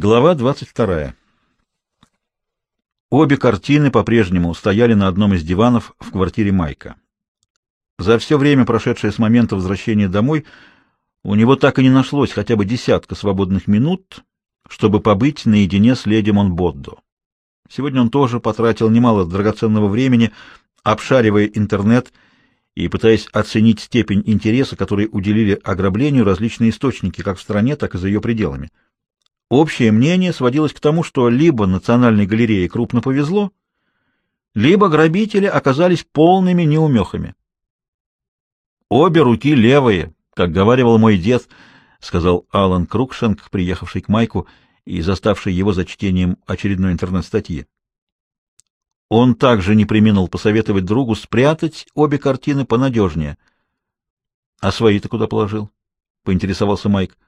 Глава 22. Обе картины по-прежнему стояли на одном из диванов в квартире Майка. За все время, прошедшее с момента возвращения домой, у него так и не нашлось хотя бы десятка свободных минут, чтобы побыть наедине с леди Монбоддо. Сегодня он тоже потратил немало драгоценного времени, обшаривая интернет и пытаясь оценить степень интереса, который уделили ограблению различные источники как в стране, так и за ее пределами. Общее мнение сводилось к тому, что либо Национальной галерее крупно повезло, либо грабители оказались полными неумехами. «Обе руки левые», как говаривал мой дед, — сказал Алан Крукшенк, приехавший к Майку и заставший его за чтением очередной интернет-статьи. Он также не преминул посоветовать другу спрятать обе картины понадежнее. — А свои-то куда положил? — поинтересовался Майк. —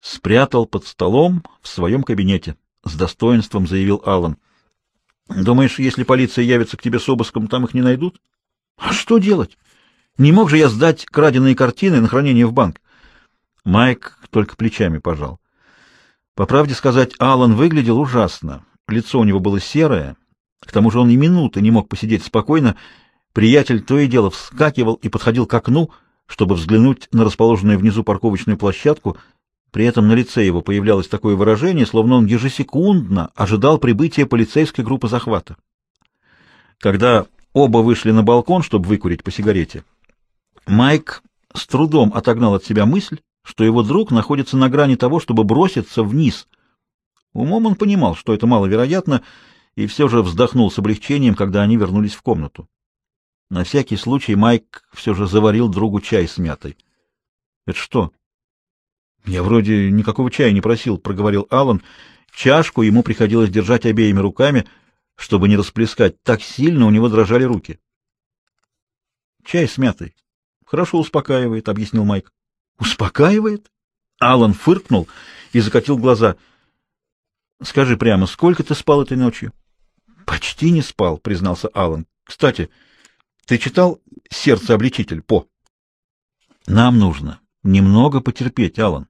спрятал под столом в своем кабинете, с достоинством заявил Аллан. Думаешь, если полиция явится к тебе с обыском, там их не найдут? А что делать? Не мог же я сдать краденые картины на хранение в банк. Майк только плечами пожал. По правде сказать, Аллан выглядел ужасно. Лицо у него было серое, к тому же он и минуты не мог посидеть спокойно. Приятель то и дело вскакивал и подходил к окну, чтобы взглянуть на расположенную внизу парковочную площадку, при этом на лице его появлялось такое выражение, словно он ежесекундно ожидал прибытия полицейской группы захвата. Когда оба вышли на балкон, чтобы выкурить по сигарете, Майк с трудом отогнал от себя мысль, что его друг находится на грани того, чтобы броситься вниз. Умом он понимал, что это маловероятно, и все же вздохнул с облегчением, когда они вернулись в комнату. На всякий случай Майк все же заварил другу чай с мятой. — Это что? Я вроде никакого чая не просил, проговорил Аллан. Чашку ему приходилось держать обеими руками, чтобы не расплескать. Так сильно у него дрожали руки. Чай с мятой. Хорошо успокаивает, объяснил Майк. Успокаивает? Аллан фыркнул и закатил глаза. Скажи прямо, сколько ты спал этой ночью? Почти не спал, признался Аллан. Кстати, ты читал «Сердце-обличитель» по? Нам нужно немного потерпеть, Аллан.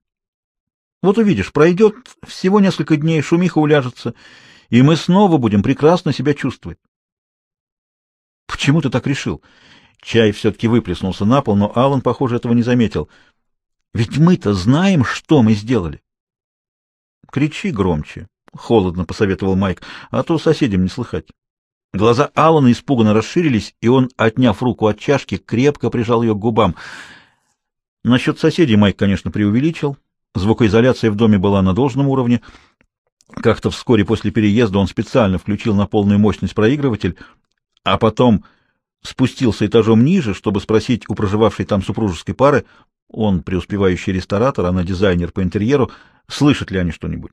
Вот увидишь, пройдет всего несколько дней, шумиха уляжется, и мы снова будем прекрасно себя чувствовать. Почему ты так решил? Чай все-таки выплеснулся на пол, но Алан, похоже, этого не заметил. Ведь мы-то знаем, что мы сделали. Кричи громче, холодно посоветовал Майк, а то соседям не слыхать. Глаза Алана испуганно расширились, и он, отняв руку от чашки, крепко прижал ее к губам. Насчет соседей Майк, конечно, преувеличил. Звукоизоляция в доме была на должном уровне. Как-то вскоре после переезда он специально включил на полную мощность проигрыватель, а потом спустился этажом ниже, чтобы спросить у проживавшей там супружеской пары, он преуспевающий ресторатор, она дизайнер по интерьеру, слышат ли они что-нибудь.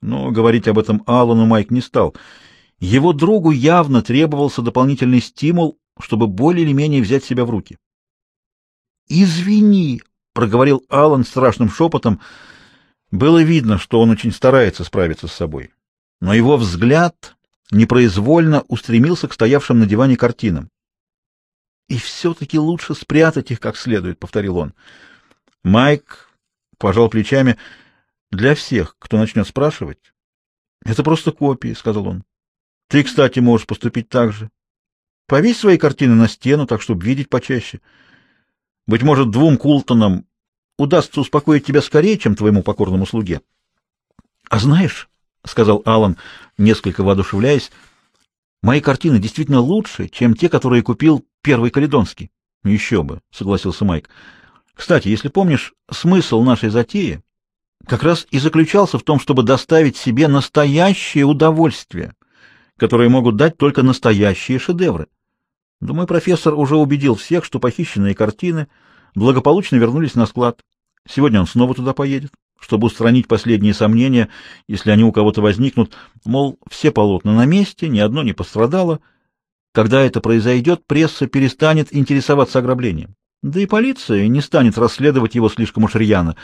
Но говорить об этом Аллану Майк не стал. Его другу явно требовался дополнительный стимул, чтобы более или менее взять себя в руки. «Извини!» Проговорил Алан страшным шепотом. Было видно, что он очень старается справиться с собой. Но его взгляд непроизвольно устремился к стоявшим на диване картинам. «И все-таки лучше спрятать их как следует», — повторил он. Майк пожал плечами. «Для всех, кто начнет спрашивать, это просто копии», — сказал он. «Ты, кстати, можешь поступить так же. Повесь свои картины на стену, так, чтобы видеть почаще. Быть может, двум Култонам удастся успокоить тебя скорее, чем твоему покорному слуге. — А знаешь, — сказал Алан, несколько воодушевляясь, — мои картины действительно лучше, чем те, которые купил первый Каледонский. — Еще бы, — согласился Майк. — Кстати, если помнишь, смысл нашей затеи как раз и заключался в том, чтобы доставить себе настоящее удовольствие, которое могут дать только настоящие шедевры. Думаю, профессор уже убедил всех, что похищенные картины благополучно вернулись на склад. Сегодня он снова туда поедет, чтобы устранить последние сомнения, если они у кого-то возникнут, мол, все полотна на месте, ни одно не пострадало. Когда это произойдет, пресса перестанет интересоваться ограблением. Да и полиция не станет расследовать его слишком уж рьяно.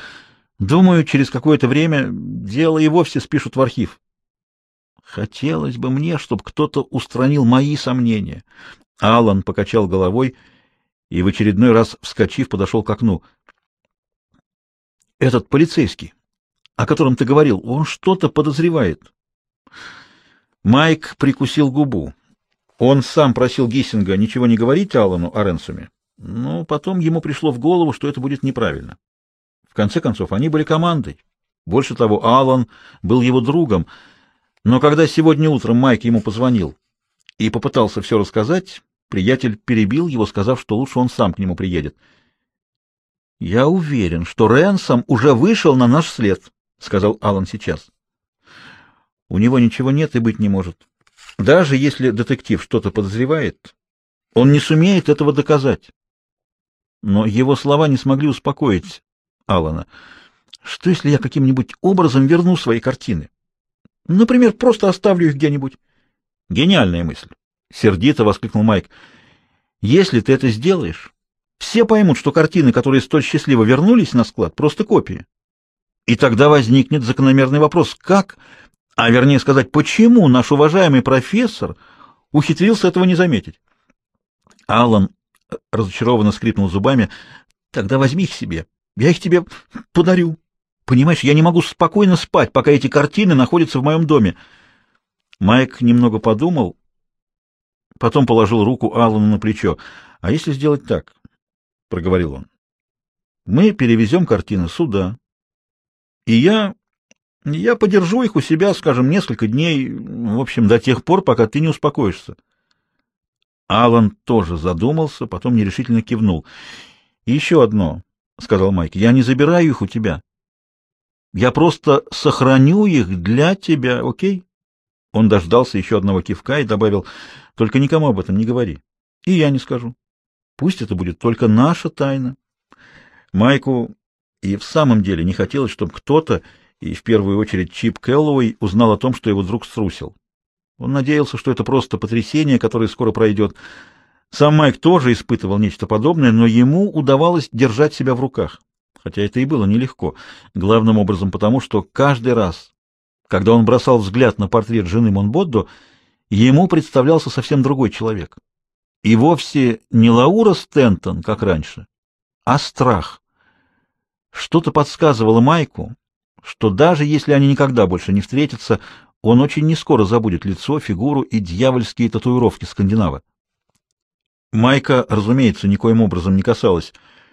Думаю, через какое-то время дело и вовсе спишут в архив. Хотелось бы мне, чтобы кто-то устранил мои сомнения. Алан покачал головой и в очередной раз, вскочив, подошел к окну. Этот полицейский. о котором ты говорил, он что-то подозревает. Майк прикусил губу. Он сам просил Гиссинга ничего не говорить Аллану о Ренсуме, но потом ему пришло в голову, что это будет неправильно. В конце концов, они были командой. Больше того, Аллан был его другом, но когда сегодня утром Майк ему позвонил и попытался все рассказать, приятель перебил его, сказав, что лучше он сам к нему приедет. «Я уверен, что Ренсом уже вышел на наш след», — сказал Аллан сейчас. «У него ничего нет и быть не может. Даже если детектив что-то подозревает, он не сумеет этого доказать». Но его слова не смогли успокоить Аллана. «Что, если я каким-нибудь образом верну свои картины? Например, просто оставлю их где-нибудь?» «Гениальная мысль!» — сердито воскликнул Майк. «Если ты это сделаешь, все поймут, что картины, которые столь счастливо вернулись на склад, просто копии. И тогда возникнет закономерный вопрос, как, а вернее сказать, почему наш уважаемый профессор ухитрился этого не заметить. Аллан разочарованно скрипнул зубами. Тогда возьми их себе. Я их тебе подарю. Понимаешь, я не могу спокойно спать, пока эти картины находятся в моем доме. Майк немного подумал, потом положил руку Аллану на плечо. А если сделать так? — проговорил он. — Мы перевезем картины сюда. И я... я подержу их у себя, скажем, несколько дней, в общем, до тех пор, пока ты не успокоишься. Алан тоже задумался, потом нерешительно кивнул. — еще одно, — сказал Майк, — я не забираю их у тебя. Я просто сохраню их для тебя, окей? Он дождался еще одного кивка и добавил, — только никому об этом не говори. И я не скажу. Пусть это будет только наша тайна. Майку и в самом деле не хотелось, чтобы кто-то, и в первую очередь Чип Кэллоуэй, узнал о том, что его друг струсил. Он надеялся, что это просто потрясение, которое скоро пройдет. Сам Майк тоже испытывал нечто подобное, но ему удавалось держать себя в руках. Хотя это и было нелегко, главным образом потому, что каждый раз, когда он бросал взгляд на портрет жены Монбоддо, ему представлялся совсем другой человек. И вовсе не Лаура Стентон, как раньше, а страх. Что-то подсказывало Майку, что даже если они никогда больше не встретятся, он очень нескоро забудет лицо, фигуру и дьявольские татуировки скандинава. Майка, разумеется, никоим образом не касалась,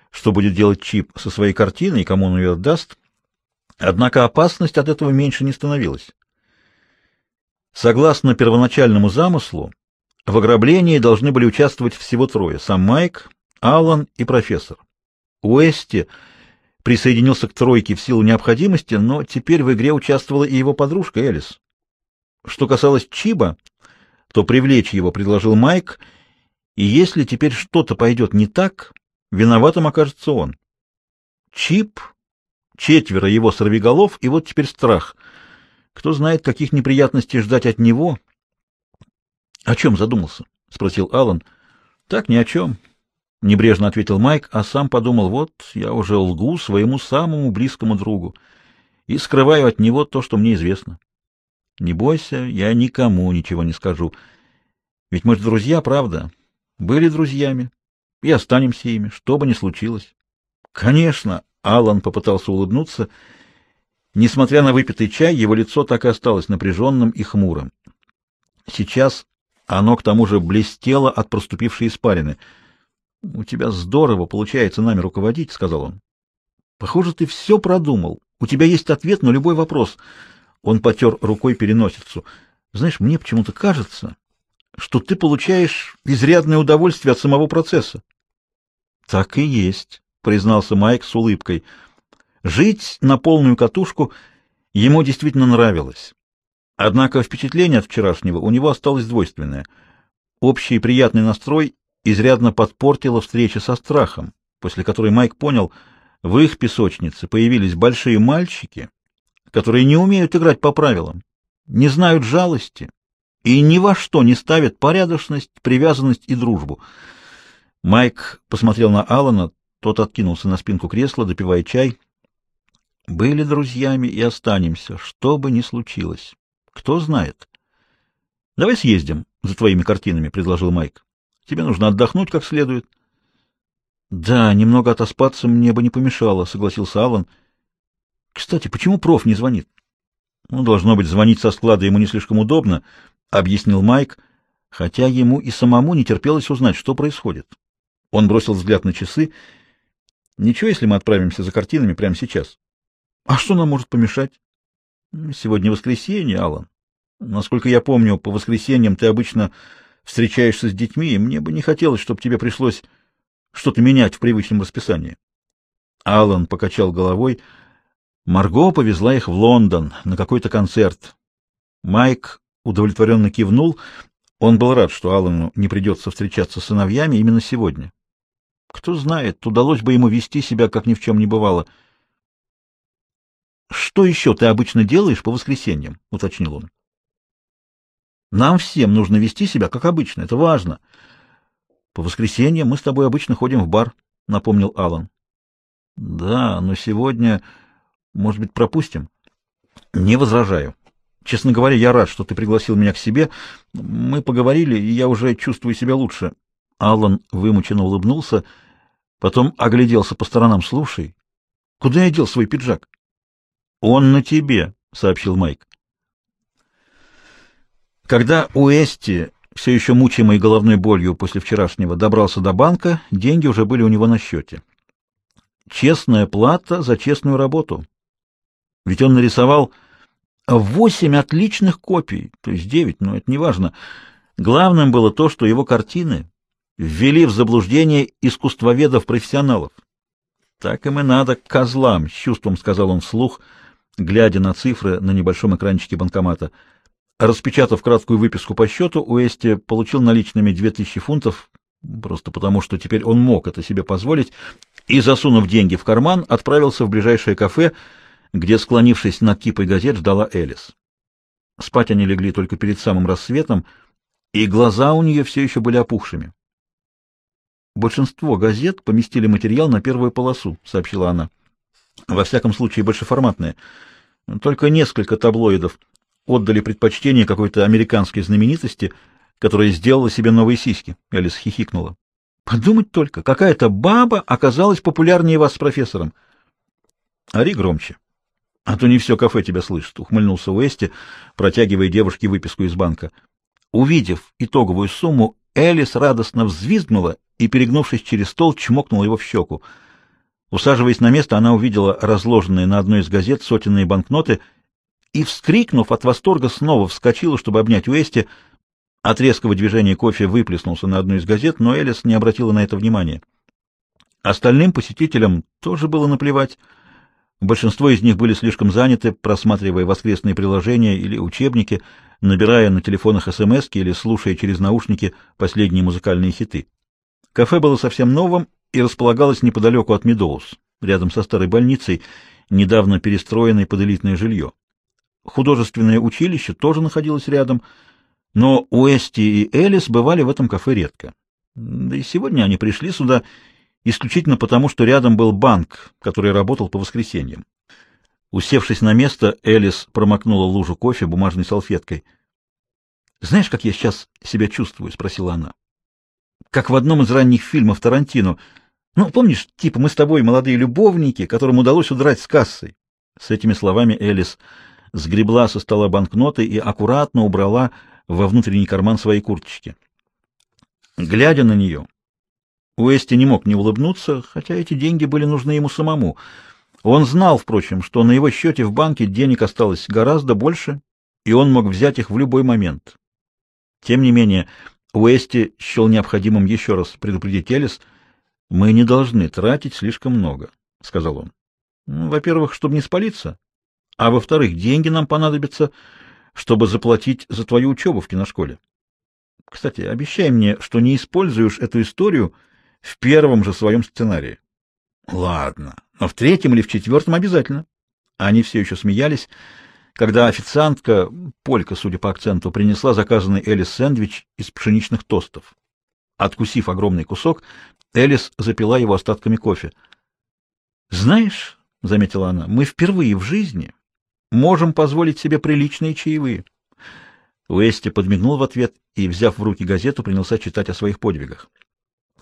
что будет делать Чип со своей картиной и кому он ее отдаст, однако опасность от этого меньше не становилась. Согласно первоначальному замыслу, в ограблении должны были участвовать всего трое — сам Майк, Аллан и профессор. Уэсти присоединился к тройке в силу необходимости, но теперь в игре участвовала и его подружка Элис. Что касалось Чиба, то привлечь его предложил Майк, и если теперь что-то пойдет не так, виноватым окажется он. Чип, четверо его сорвиголов, и вот теперь страх. Кто знает, каких неприятностей ждать от него —— О чем задумался? — спросил Алан. Так ни о чем, — небрежно ответил Майк, а сам подумал, вот я уже лгу своему самому близкому другу и скрываю от него то, что мне известно. Не бойся, я никому ничего не скажу. Ведь мы же друзья, правда? Были друзьями и останемся ими, что бы ни случилось. Конечно, Алан попытался улыбнуться. Несмотря на выпитый чай, его лицо так и осталось напряженным и хмурым. Сейчас оно, к тому же, блестело от проступившей испарины. — У тебя здорово получается нами руководить, — сказал он. — Похоже, ты все продумал. У тебя есть ответ на любой вопрос. Он потер рукой переносицу. — Знаешь, мне почему-то кажется, что ты получаешь изрядное удовольствие от самого процесса. — Так и есть, — признался Майк с улыбкой. Жить на полную катушку ему действительно нравилось. Однако впечатление от вчерашнего у него осталось двойственное. Общий приятный настрой изрядно подпортила встреча со страхом, после которой Майк понял, в их песочнице появились большие мальчики, которые не умеют играть по правилам, не знают жалости и ни во что не ставят порядочность, привязанность и дружбу. Майк посмотрел на Алана, тот откинулся на спинку кресла, допивая чай. Были друзьями и останемся, что бы ни случилось. Кто знает. — Давай съездим за твоими картинами, — предложил Майк. — Тебе нужно отдохнуть как следует. — Да, немного отоспаться мне бы не помешало, — согласился Аллан. Кстати, почему проф не звонит? Ну, должно быть, звонить со склада ему не слишком удобно, объяснил Майк, хотя ему и самому не терпелось узнать, что происходит. Он бросил взгляд на часы. Ничего, если мы отправимся за картинами прямо сейчас. А что нам может помешать? Сегодня воскресенье, Алан. Насколько я помню, по воскресеньям ты обычно встречаешься с детьми, и мне бы не хотелось, чтобы тебе пришлось что-то менять в привычном расписании. Алан покачал головой. Марго повезла их в Лондон на какой-то концерт. Майк удовлетворенно кивнул. Он был рад, что Алану не придется встречаться с сыновьями именно сегодня. Кто знает, удалось бы ему вести себя, как ни в чем не бывало. «Что еще ты обычно делаешь по воскресеньям?» — уточнил он. «Нам всем нужно вести себя, как обычно, это важно. По воскресеньям мы с тобой обычно ходим в бар», — напомнил Алан. «Да, но сегодня, может быть, пропустим?» «Не возражаю. Честно говоря, я рад, что ты пригласил меня к себе. Мы поговорили, и я уже чувствую себя лучше». Алан вымученно улыбнулся, потом огляделся по сторонам. «Слушай, куда я дел свой пиджак?» «Он на тебе», — сообщил Майк. Когда Уэсти, все еще мучимый головной болью после вчерашнего, добрался до банка, деньги уже были у него на счете. Честная плата за честную работу. Ведь он нарисовал восемь отличных копий, то есть девять, но это не важно. Главным было то, что его картины ввели в заблуждение искусствоведов-профессионалов. Так им и надо, козлам, с чувством сказал он вслух — глядя на цифры на небольшом экранчике банкомата. Распечатав краткую выписку по счету, Уэсти получил наличными 2000 фунтов, просто потому что теперь он мог это себе позволить, и, засунув деньги в карман, отправился в ближайшее кафе, где, склонившись над кипой газет, ждала Элис. Спать они легли только перед самым рассветом, и глаза у нее все еще были опухшими. «Большинство газет поместили материал на первую полосу», — сообщила она. «Во всяком случае, большеформатные». Только несколько таблоидов отдали предпочтение какой-то американской знаменитости, которая сделала себе новые сиськи. Элис хихикнула. Подумать только, какая-то баба оказалась популярнее вас с профессором. Ари громче. А то не все кафе тебя слышит, ухмыльнулся Уэсти, протягивая девушке выписку из банка. Увидев итоговую сумму, Элис радостно взвизгнула и, перегнувшись через стол, чмокнула его в щеку. Усаживаясь на место, она увидела разложенные на одной из газет сотенные банкноты и, вскрикнув от восторга, снова вскочила, чтобы обнять Уэсти. От резкого движения кофе выплеснулся на одну из газет, но Элис не обратила на это внимания. Остальным посетителям тоже было наплевать. Большинство из них были слишком заняты, просматривая воскресные приложения или учебники, набирая на телефонах СМС или слушая через наушники последние музыкальные хиты. Кафе было совсем новым и располагалась неподалеку от Медоуз, рядом со старой больницей, недавно перестроенной под элитное жилье. Художественное училище тоже находилось рядом, но Уэсти и Элис бывали в этом кафе редко. Да и сегодня они пришли сюда исключительно потому, что рядом был банк, который работал по воскресеньям. Усевшись на место, Элис промокнула лужу кофе бумажной салфеткой. «Знаешь, как я сейчас себя чувствую?» — спросила она. «Как в одном из ранних фильмов Тарантино — ну, помнишь, типа мы с тобой молодые любовники, которым удалось удрать с кассой. С этими словами Элис сгребла со стола банкноты и аккуратно убрала во внутренний карман своей курточки. Глядя на нее, Уэсти не мог не улыбнуться, хотя эти деньги были нужны ему самому. Он знал, впрочем, что на его счете в банке денег осталось гораздо больше, и он мог взять их в любой момент. Тем не менее, Уэсти счел необходимым еще раз предупредить Элис — мы не должны тратить слишком много, — сказал он. Ну, во-первых, чтобы не спалиться, а во-вторых, деньги нам понадобятся, чтобы заплатить за твою учебу в киношколе. Кстати, обещай мне, что не используешь эту историю в первом же своем сценарии. Ладно, но в третьем или в четвертом обязательно. Они все еще смеялись, когда официантка, полька, судя по акценту, принесла заказанный Элис сэндвич из пшеничных тостов. Откусив огромный кусок, Элис запила его остатками кофе. «Знаешь, — заметила она, — мы впервые в жизни можем позволить себе приличные чаевые». Уэсти подмигнул в ответ и, взяв в руки газету, принялся читать о своих подвигах.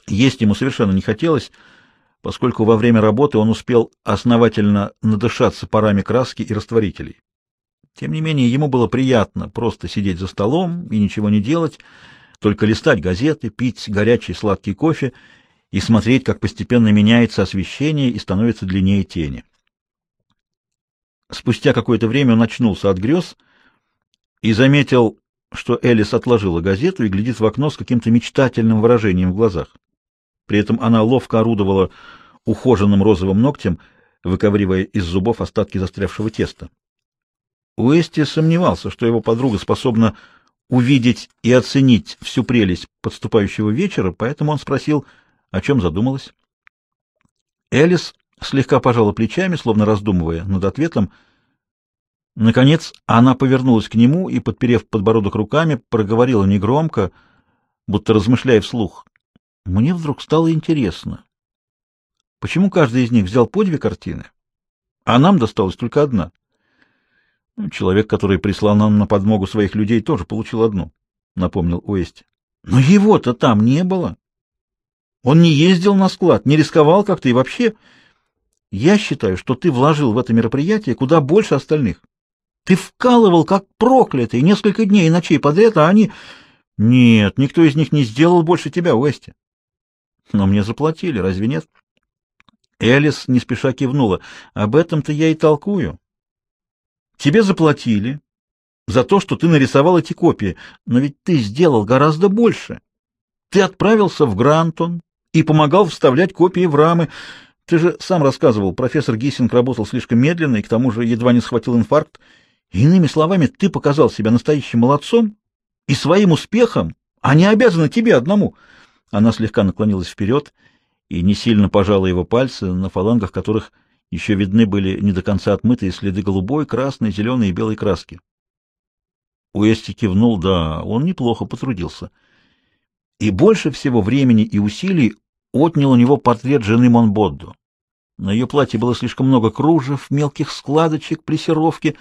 Есть ему совершенно не хотелось, поскольку во время работы он успел основательно надышаться парами краски и растворителей. Тем не менее, ему было приятно просто сидеть за столом и ничего не делать, только листать газеты, пить горячий сладкий кофе и смотреть, как постепенно меняется освещение и становится длиннее тени. Спустя какое-то время он очнулся от грез и заметил, что Элис отложила газету и глядит в окно с каким-то мечтательным выражением в глазах. При этом она ловко орудовала ухоженным розовым ногтем, выковыривая из зубов остатки застрявшего теста. Уэсти сомневался, что его подруга способна увидеть и оценить всю прелесть подступающего вечера, поэтому он спросил, о чем задумалась. Элис слегка пожала плечами, словно раздумывая над ответом. Наконец она повернулась к нему и, подперев подбородок руками, проговорила негромко, будто размышляя вслух. Мне вдруг стало интересно, почему каждый из них взял по две картины, а нам досталась только одна — ну, человек, который прислал нам на подмогу своих людей, тоже получил одну, — напомнил Уэсти. Но его-то там не было. Он не ездил на склад, не рисковал как-то и вообще. Я считаю, что ты вложил в это мероприятие куда больше остальных. Ты вкалывал как проклятый несколько дней и ночей подряд, а они... Нет, никто из них не сделал больше тебя, Уэсти. Но мне заплатили, разве нет? Элис не спеша кивнула. Об этом-то я и толкую. Тебе заплатили за то, что ты нарисовал эти копии, но ведь ты сделал гораздо больше. Ты отправился в Грантон и помогал вставлять копии в рамы. Ты же сам рассказывал, профессор Гиссинг работал слишком медленно и к тому же едва не схватил инфаркт. Иными словами, ты показал себя настоящим молодцом, и своим успехом они обязаны тебе одному. Она слегка наклонилась вперед и не сильно пожала его пальцы, на фалангах которых еще видны были не до конца отмытые следы голубой, красной, зеленой и белой краски. Уэсти кивнул, да, он неплохо потрудился. И больше всего времени и усилий отнял у него портрет жены Монбоддо. На ее платье было слишком много кружев, мелких складочек, плессировки.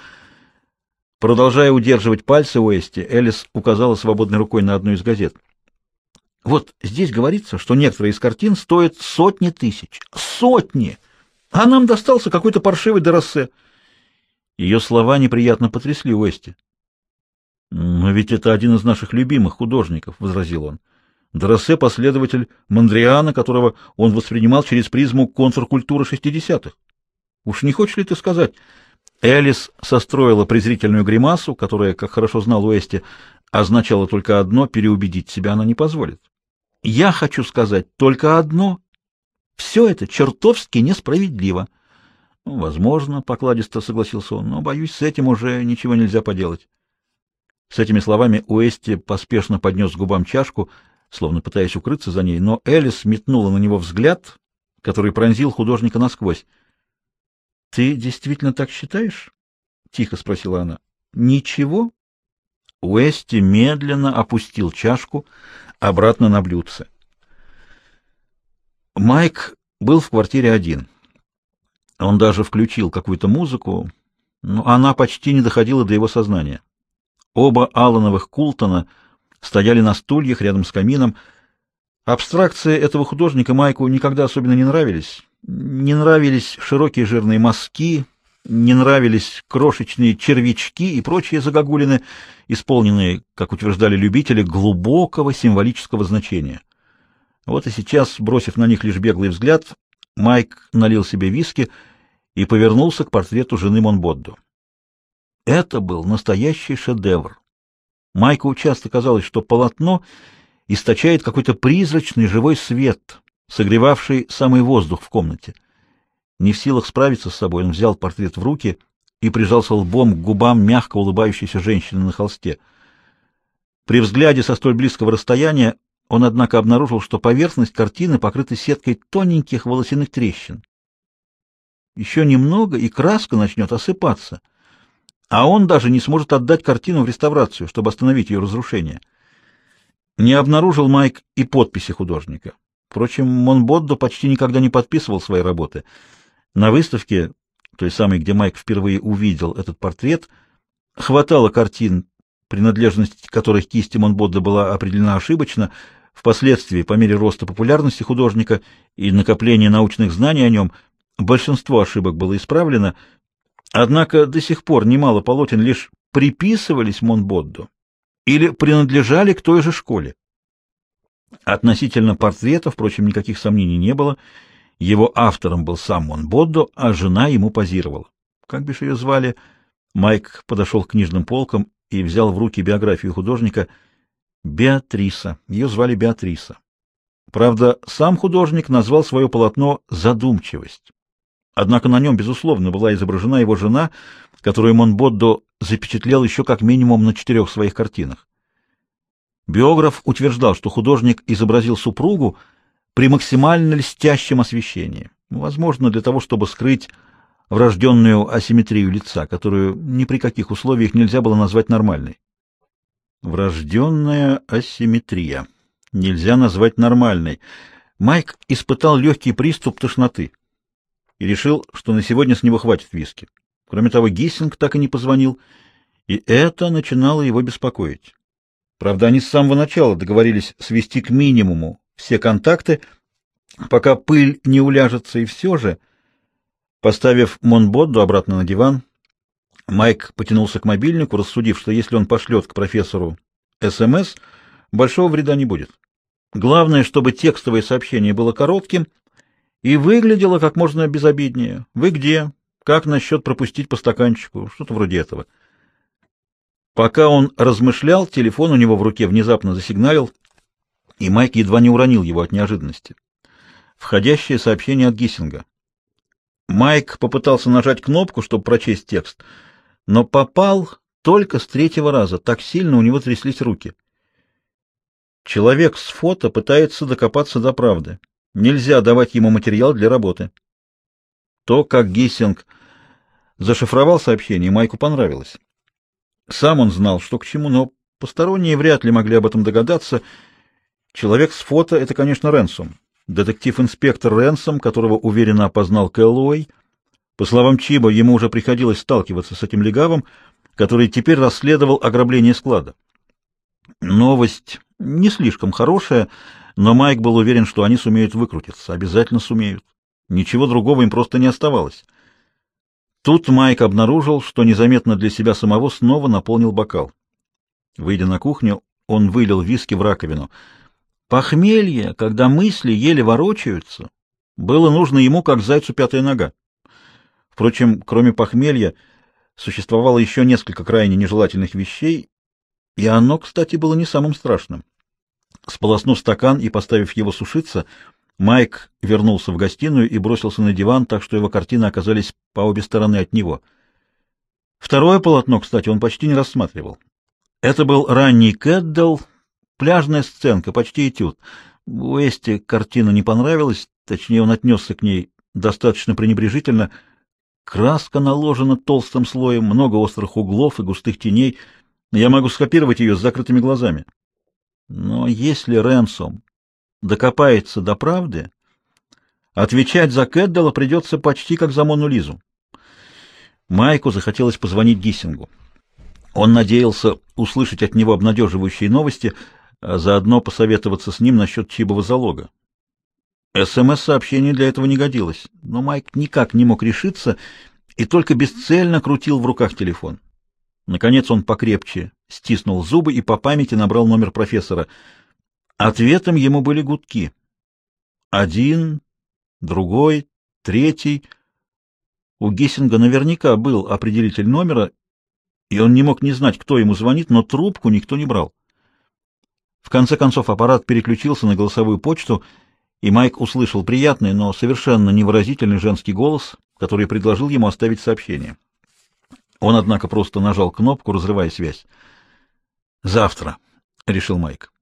Продолжая удерживать пальцы Уэсти, Элис указала свободной рукой на одну из газет. Вот здесь говорится, что некоторые из картин стоят сотни тысяч. Сотни! А нам достался какой-то паршивый Дороссе. Ее слова неприятно потрясли Уэсти. «Но ведь это один из наших любимых художников», — возразил он. Дороссе — последователь Мондриана, которого он воспринимал через призму контркультуры шестидесятых. Уж не хочешь ли ты сказать? Элис состроила презрительную гримасу, которая, как хорошо знал Уэсти, означала только одно — переубедить себя она не позволит. «Я хочу сказать только одно все это чертовски несправедливо. Ну, возможно, покладисто согласился он, но, боюсь, с этим уже ничего нельзя поделать. С этими словами Уэсти поспешно поднес губам чашку, словно пытаясь укрыться за ней, но Элис метнула на него взгляд, который пронзил художника насквозь. — Ты действительно так считаешь? — тихо спросила она. — Ничего? Уэсти медленно опустил чашку обратно на блюдце. Майк был в квартире один. Он даже включил какую-то музыку, но она почти не доходила до его сознания. Оба Аллановых Култона стояли на стульях рядом с камином. Абстракции этого художника Майку никогда особенно не нравились. Не нравились широкие жирные мазки, не нравились крошечные червячки и прочие загогулины, исполненные, как утверждали любители, глубокого символического значения. Вот и сейчас, бросив на них лишь беглый взгляд, Майк налил себе виски и повернулся к портрету жены Монбоддо. Это был настоящий шедевр. Майку часто казалось, что полотно источает какой-то призрачный живой свет, согревавший самый воздух в комнате. Не в силах справиться с собой, он взял портрет в руки и прижался лбом к губам мягко улыбающейся женщины на холсте. При взгляде со столь близкого расстояния он, однако, обнаружил, что поверхность картины покрыта сеткой тоненьких волосяных трещин. Еще немного, и краска начнет осыпаться, а он даже не сможет отдать картину в реставрацию, чтобы остановить ее разрушение. Не обнаружил Майк и подписи художника. Впрочем, Монбоддо почти никогда не подписывал свои работы. На выставке, той самой, где Майк впервые увидел этот портрет, хватало картин, принадлежность которых кисти Монбоддо была определена ошибочно — Впоследствии, по мере роста популярности художника и накопления научных знаний о нем, большинство ошибок было исправлено, однако до сих пор немало полотен лишь приписывались Монбодду или принадлежали к той же школе. Относительно портрета, впрочем, никаких сомнений не было. Его автором был сам Монбоддо, а жена ему позировала. Как бишь ее звали? Майк подошел к книжным полкам и взял в руки биографию художника — Беатриса. Ее звали Беатриса. Правда, сам художник назвал свое полотно «Задумчивость». Однако на нем, безусловно, была изображена его жена, которую Монбоддо запечатлел еще как минимум на четырех своих картинах. Биограф утверждал, что художник изобразил супругу при максимально льстящем освещении, возможно, для того, чтобы скрыть врожденную асимметрию лица, которую ни при каких условиях нельзя было назвать нормальной. Врожденная асимметрия. Нельзя назвать нормальной. Майк испытал легкий приступ тошноты и решил, что на сегодня с него хватит виски. Кроме того, Гиссинг так и не позвонил, и это начинало его беспокоить. Правда, они с самого начала договорились свести к минимуму все контакты, пока пыль не уляжется, и все же, поставив Монбодду обратно на диван, Майк потянулся к мобильнику, рассудив, что если он пошлет к профессору СМС, большого вреда не будет. Главное, чтобы текстовое сообщение было коротким и выглядело как можно безобиднее. Вы где? Как насчет пропустить по стаканчику? Что-то вроде этого. Пока он размышлял, телефон у него в руке внезапно засигналил, и Майк едва не уронил его от неожиданности. Входящее сообщение от Гиссинга. Майк попытался нажать кнопку, чтобы прочесть текст — но попал только с третьего раза, так сильно у него тряслись руки. Человек с фото пытается докопаться до правды. Нельзя давать ему материал для работы. То, как Гиссинг зашифровал сообщение, Майку понравилось. Сам он знал, что к чему, но посторонние вряд ли могли об этом догадаться. Человек с фото — это, конечно, Ренсом. Детектив-инспектор Ренсом, которого уверенно опознал Кэллоуэй, по словам Чиба, ему уже приходилось сталкиваться с этим легавым, который теперь расследовал ограбление склада. Новость не слишком хорошая, но Майк был уверен, что они сумеют выкрутиться, обязательно сумеют. Ничего другого им просто не оставалось. Тут Майк обнаружил, что незаметно для себя самого снова наполнил бокал. Выйдя на кухню, он вылил виски в раковину. Похмелье, когда мысли еле ворочаются, было нужно ему, как зайцу пятая нога. Впрочем, кроме похмелья, существовало еще несколько крайне нежелательных вещей, и оно, кстати, было не самым страшным. Сполоснув стакан и поставив его сушиться, Майк вернулся в гостиную и бросился на диван, так что его картины оказались по обе стороны от него. Второе полотно, кстати, он почти не рассматривал. Это был ранний Кэддл, пляжная сценка, почти этюд. Уэсте картина не понравилась, точнее, он отнесся к ней достаточно пренебрежительно — Краска наложена толстым слоем, много острых углов и густых теней. Я могу скопировать ее с закрытыми глазами. Но если Ренсом докопается до правды, отвечать за Кэддала придется почти как за Мону Лизу. Майку захотелось позвонить Гиссингу. Он надеялся услышать от него обнадеживающие новости, а заодно посоветоваться с ним насчет Чибова залога. СМС-сообщение для этого не годилось, но Майк никак не мог решиться и только бесцельно крутил в руках телефон. Наконец он покрепче стиснул зубы и по памяти набрал номер профессора. Ответом ему были гудки. Один, другой, третий. У Гессинга наверняка был определитель номера, и он не мог не знать, кто ему звонит, но трубку никто не брал. В конце концов аппарат переключился на голосовую почту — и Майк услышал приятный, но совершенно невыразительный женский голос, который предложил ему оставить сообщение. Он, однако, просто нажал кнопку, разрывая связь. «Завтра», — решил Майк.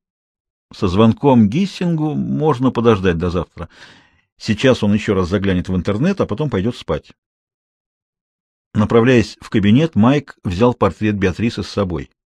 Со звонком Гиссингу можно подождать до завтра. Сейчас он еще раз заглянет в интернет, а потом пойдет спать. Направляясь в кабинет, Майк взял портрет Беатрисы с собой.